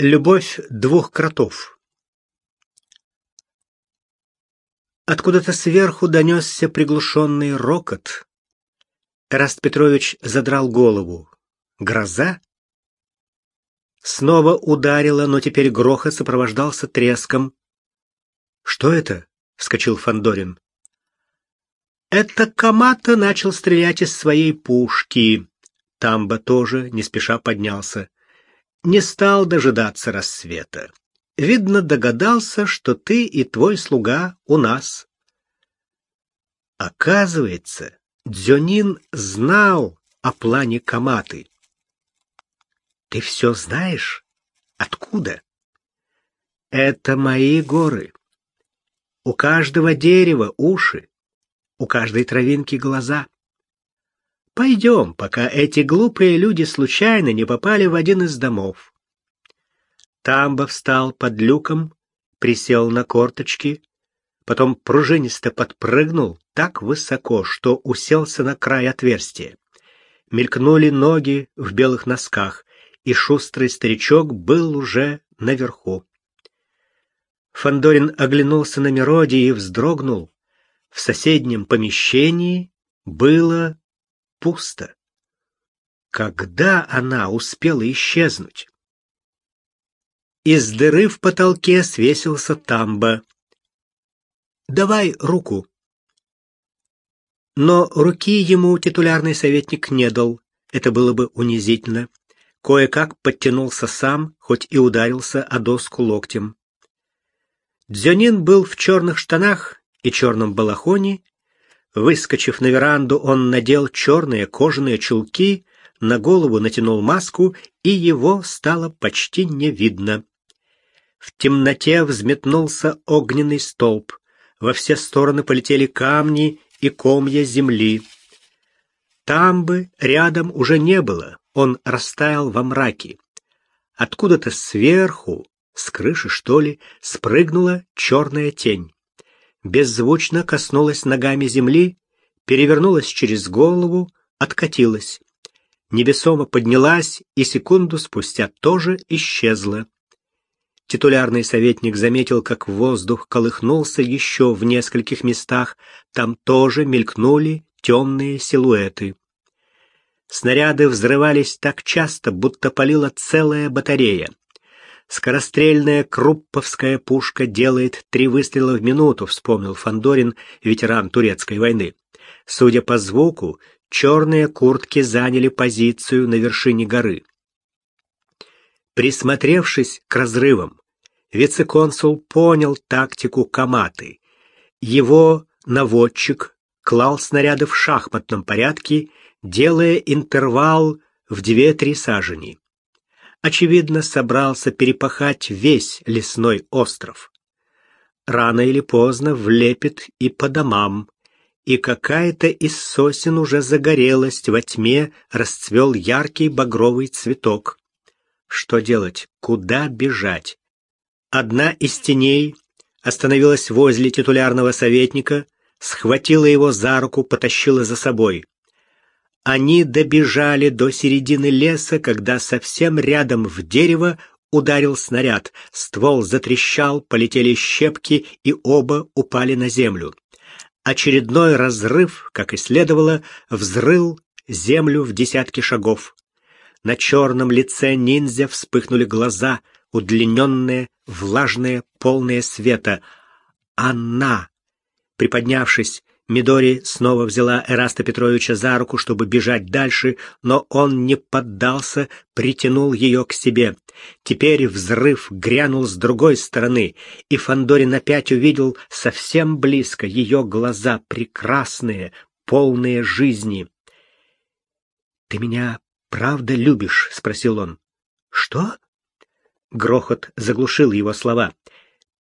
Любовь двух кротов. Откуда-то сверху донесся приглушенный рокот. Эраст Петрович задрал голову. Гроза? Снова ударило, но теперь грохот сопровождался треском. «Что это?» — вскочил Фандорин. «Это Камата начал стрелять из своей пушки». Тамба тоже не спеша поднялся не стал дожидаться рассвета. Видно, догадался, что ты и твой слуга у нас. Оказывается, Дзюнин знал о плане Каматы. Ты все знаешь? Откуда? Это мои горы. У каждого дерева уши, у каждой травинки глаза. Пойдем, пока эти глупые люди случайно не попали в один из домов. Тамба встал под люком, присел на корточки, потом пружинисто подпрыгнул так высоко, что уселся на край отверстия. Мелькнули ноги в белых носках, и шустрый старичок был уже наверху. Фандорин оглянулся на Мироди и вздрогнул. В соседнем помещении было пусто. Когда она успела исчезнуть? Из дыры в потолке свесился тамба. «Давай руку». Но руки ему титулярный советник не дал. Это было бы унизительно. Кое-как подтянулся сам, хоть и ударился о доску локтем. Дзюнин был в черных штанах и черном балахоне Выскочив на веранду, он надел черные кожаные чулки, на голову натянул маску, и его стало почти не видно. В темноте взметнулся огненный столб. Во все стороны полетели камни и комья земли. Там бы рядом уже не было, он растаял во мраке. Откуда-то сверху, с крыши что ли, спрыгнула черная тень беззвучно коснулась ногами земли, перевернулась через голову, откатилась. Невесомо поднялась и секунду спустя тоже исчезла. Титулярный советник заметил, как воздух колыхнулся еще в нескольких местах, там тоже мелькнули темные силуэты. Снаряды взрывались так часто, будто палила целая батарея. Скорострельная крупповская пушка делает три выстрела в минуту, вспомнил Фандорин, ветеран турецкой войны. Судя по звуку, черные куртки заняли позицию на вершине горы. Присмотревшись к разрывам, вице-консул понял тактику Каматы. Его наводчик клал снаряды в шахматном порядке, делая интервал в две-три сажени очевидно, собрался перепахать весь лесной остров. Рано или поздно влепит и по домам, и какая-то из сосен уже загорелась во тьме, расцвел яркий багровый цветок. Что делать? Куда бежать? Одна из теней остановилась возле титулярного советника, схватила его за руку, потащила за собой. Они добежали до середины леса, когда совсем рядом в дерево ударил снаряд. Ствол затрещал, полетели щепки, и оба упали на землю. Очередной разрыв, как и следовало, взрыл землю в десятки шагов. На черном лице ниндзя вспыхнули глаза, удлиненные, влажные, полные света. Она, приподнявшись, Мидори снова взяла Эраста Петровича за руку, чтобы бежать дальше, но он не поддался, притянул ее к себе. Теперь взрыв грянул с другой стороны, и Фандорин опять увидел совсем близко ее глаза, прекрасные, полные жизни. «Ты меня правда любишь?» — спросил он. «Что?» Грохот заглушил его слова.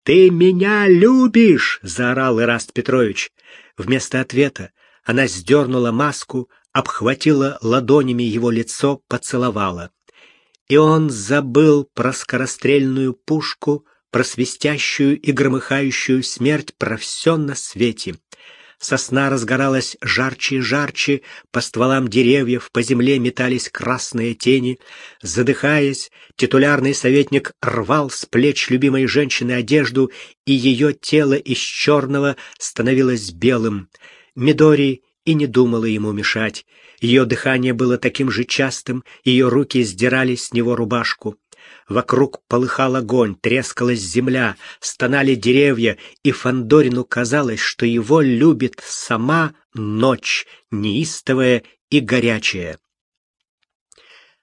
«Ты меня любишь!» — заорал Ираст Петрович. Вместо ответа она сдернула маску, обхватила ладонями его лицо, поцеловала. И он забыл про скорострельную пушку, про свистящую и громыхающую смерть, про все на свете. Сосна разгоралась жарче и жарче, по стволам деревьев по земле метались красные тени. Задыхаясь, титулярный советник рвал с плеч любимой женщины одежду, и ее тело из черного становилось белым. Мидори и не думала ему мешать. Ее дыхание было таким же частым, ее руки сдирали с него рубашку. Вокруг полыхал огонь, трескалась земля, стонали деревья, и Фандорину казалось, что его любит сама ночь, неистовая и горячая.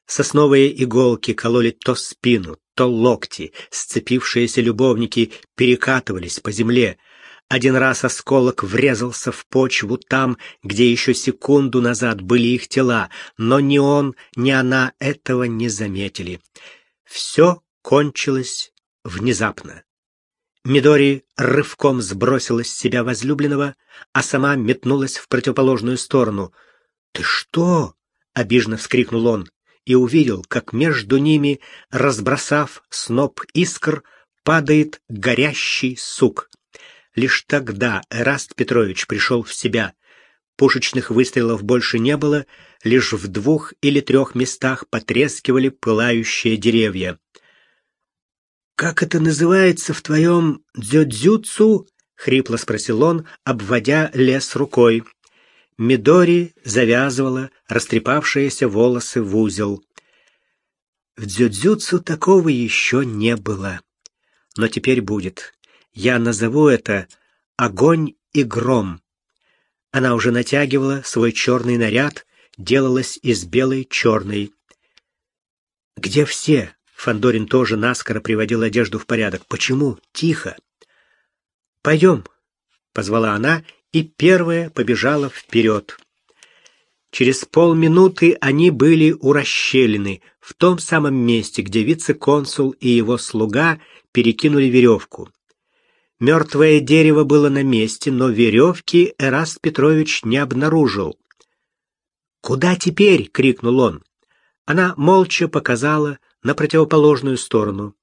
Сосновые иголки кололи то спину, то локти, сцепившиеся любовники перекатывались по земле. Один раз осколок врезался в почву там, где еще секунду назад были их тела, но ни он, ни она этого не заметили. Все кончилось внезапно. Мидори рывком сбросила с себя возлюбленного, а сама метнулась в противоположную сторону. «Ты что?» — обиженно вскрикнул он и увидел, как между ними, разбросав сноп искр, падает горящий сук. Лишь тогда Эраст Петрович пришел в себя. Пушечных выстрелов больше не было, лишь в двух или трех местах потрескивали пылающие деревья. «Как это называется в твоем дзюдзюцу?» — хрипло спросил он, обводя лес рукой. Мидори завязывала растрепавшиеся волосы в узел. В дзюдзюцу такого еще не было. Но теперь будет. Я назову это «Огонь и гром». Она уже натягивала свой черный наряд, делалась из белой черной. «Где все?» Фандорин тоже наскоро приводил одежду в порядок. «Почему? Тихо!» «Пойдем!» — позвала она и первая побежала вперед. Через полминуты они были у расщелины, в том самом месте, где вице-консул и его слуга перекинули веревку. Мертвое дерево было на месте, но веревки Эраст Петрович не обнаружил. «Куда теперь?» — крикнул он. Она молча показала на противоположную сторону,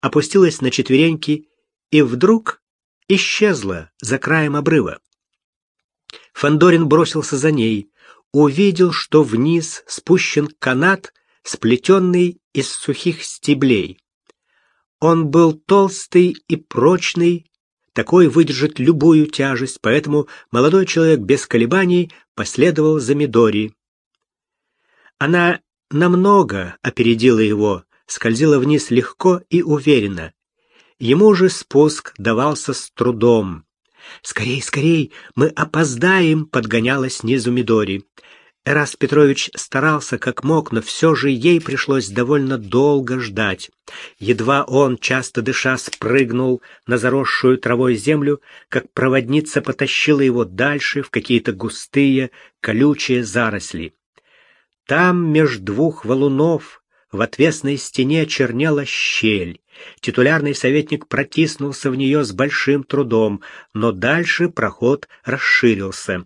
опустилась на четвереньки и вдруг исчезла за краем обрыва. Фандорин бросился за ней, увидел, что вниз спущен канат, сплетенный из сухих стеблей. Он был толстый и прочный, такой выдержит любую тяжесть, поэтому молодой человек без колебаний последовал за Мидори. Она намного опередила его, скользила вниз легко и уверенно. Ему же спуск давался с трудом. «Скорей, скорей, мы опоздаем!» — подгоняла снизу Мидори. Эраст Петрович старался как мог, но все же ей пришлось довольно долго ждать. Едва он, часто дыша, спрыгнул на заросшую травой землю, как проводница потащила его дальше в какие-то густые, колючие заросли. Там, меж двух валунов, в отвесной стене чернела щель. Титулярный советник протиснулся в нее с большим трудом, но дальше проход расширился.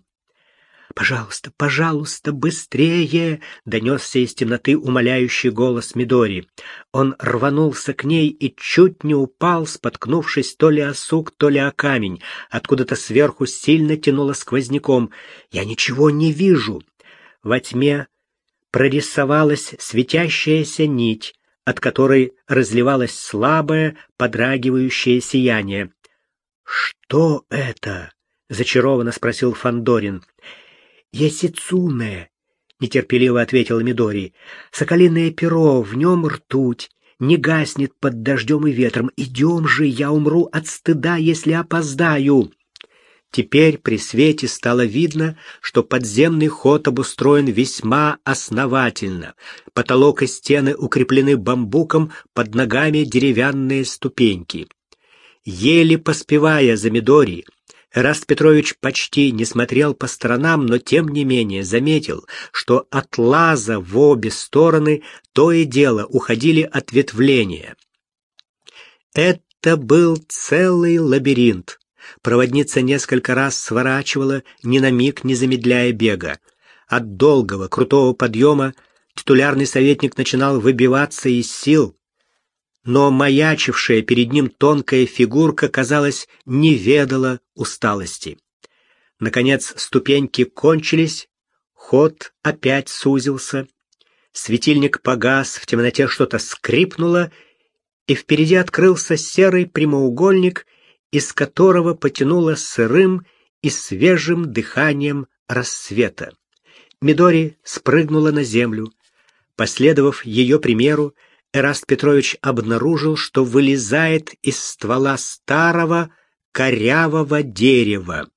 «Пожалуйста, пожалуйста, быстрее!» — донесся из темноты умоляющий голос Мидори. Он рванулся к ней и чуть не упал, споткнувшись то ли о сук, то ли о камень. Откуда-то сверху сильно тянуло сквозняком. «Я ничего не вижу!» Во тьме прорисовалась светящаяся нить, от которой разливалось слабое, подрагивающее сияние. «Что это?» — зачарованно спросил Фандорин. «Ясицуне», — нетерпеливо ответил Мидори. «Соколиное перо, в нем ртуть, не гаснет под дождем и ветром. Идем же, я умру от стыда, если опоздаю». Теперь при свете стало видно, что подземный ход обустроен весьма основательно. Потолок и стены укреплены бамбуком, под ногами деревянные ступеньки. Еле поспевая за Мидори, Раст Петрович почти не смотрел по сторонам, но тем не менее заметил, что от лаза в обе стороны то и дело уходили ответвления. Это был целый лабиринт. Проводница несколько раз сворачивала, ни на миг не замедляя бега. От долгого, крутого подъема титулярный советник начинал выбиваться из сил, но маячившая перед ним тонкая фигурка, казалось, не ведала усталости. Наконец ступеньки кончились, ход опять сузился. Светильник погас, в темноте что-то скрипнуло, и впереди открылся серый прямоугольник, из которого потянуло сырым и свежим дыханием рассвета. Мидори спрыгнула на землю. Последовав ее примеру, Эраст Петрович обнаружил, что вылезает из ствола старого корявого дерева.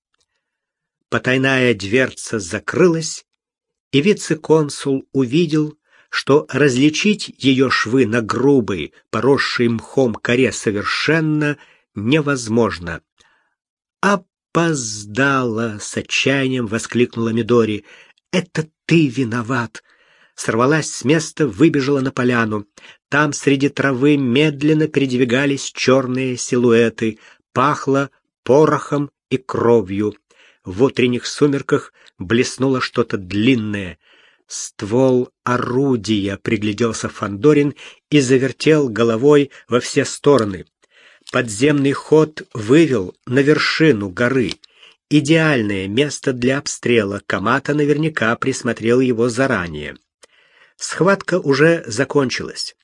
Потайная дверца закрылась, и вице-консул увидел, что различить ее швы на грубой, поросшей мхом коре совершенно невозможно. «Опоздала!» — с отчаянием воскликнула Мидори. «Это ты виноват!» Сорвалась с места, выбежала на поляну. Там среди травы медленно передвигались черные силуэты. Пахло порохом и кровью. В утренних сумерках блеснуло что-то длинное. Ствол орудия, пригляделся Фандорин и завертел головой во все стороны. Подземный ход вывел на вершину горы. Идеальное место для обстрела. Камата наверняка присмотрел его заранее. Схватка уже закончилась.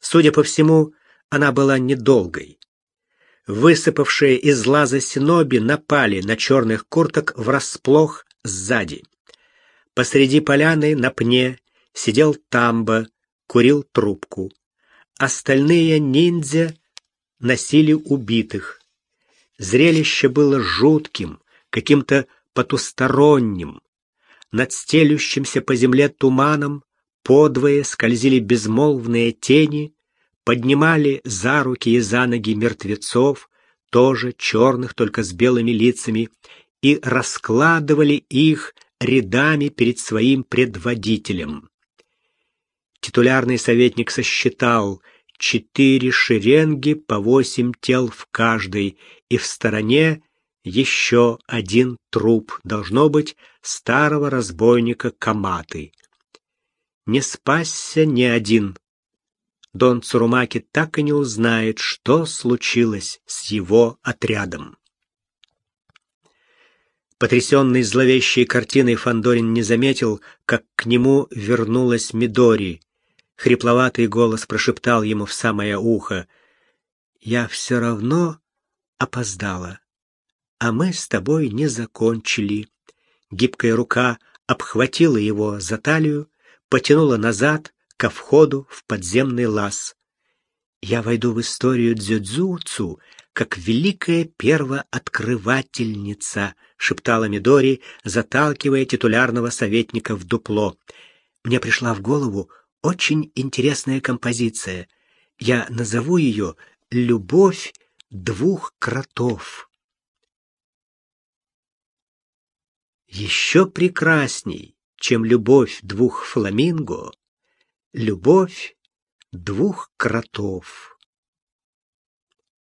Судя по всему, она была недолгой. Высыпавшие из лаза синоби напали на черных курток врасплох сзади. Посреди поляны на пне сидел Тамба, курил трубку. Остальные ниндзя носили убитых. Зрелище было жутким, каким-то потусторонним. Над стелющимся по земле туманом подвое скользили безмолвные тени, поднимали за руки и за ноги мертвецов, тоже черных, только с белыми лицами, и раскладывали их рядами перед своим предводителем. Титулярный советник сосчитал четыре шеренги по восемь тел в каждой, и в стороне еще один труп, должно быть, старого разбойника Каматы. Не спасся ни один. Дон Цурумаки так и не узнает, что случилось с его отрядом. Потрясенный зловещей картиной Фандорин не заметил, как к нему вернулась Мидори. Хрипловатый голос прошептал ему в самое ухо: "Я все равно опоздала, а мы с тобой не закончили". Гибкая рука обхватила его за талию, потянула назад, ко входу в подземный лаз. Я войду в историю дзюдзюцу как великая первооткрывательница, шептала Мидори, заталкивая титулярного советника в дупло. Мне пришла в голову очень интересная композиция. Я назову ее «Любовь двух кротов». Еще прекрасней, чем любовь двух фламинго, любовь двух кротов.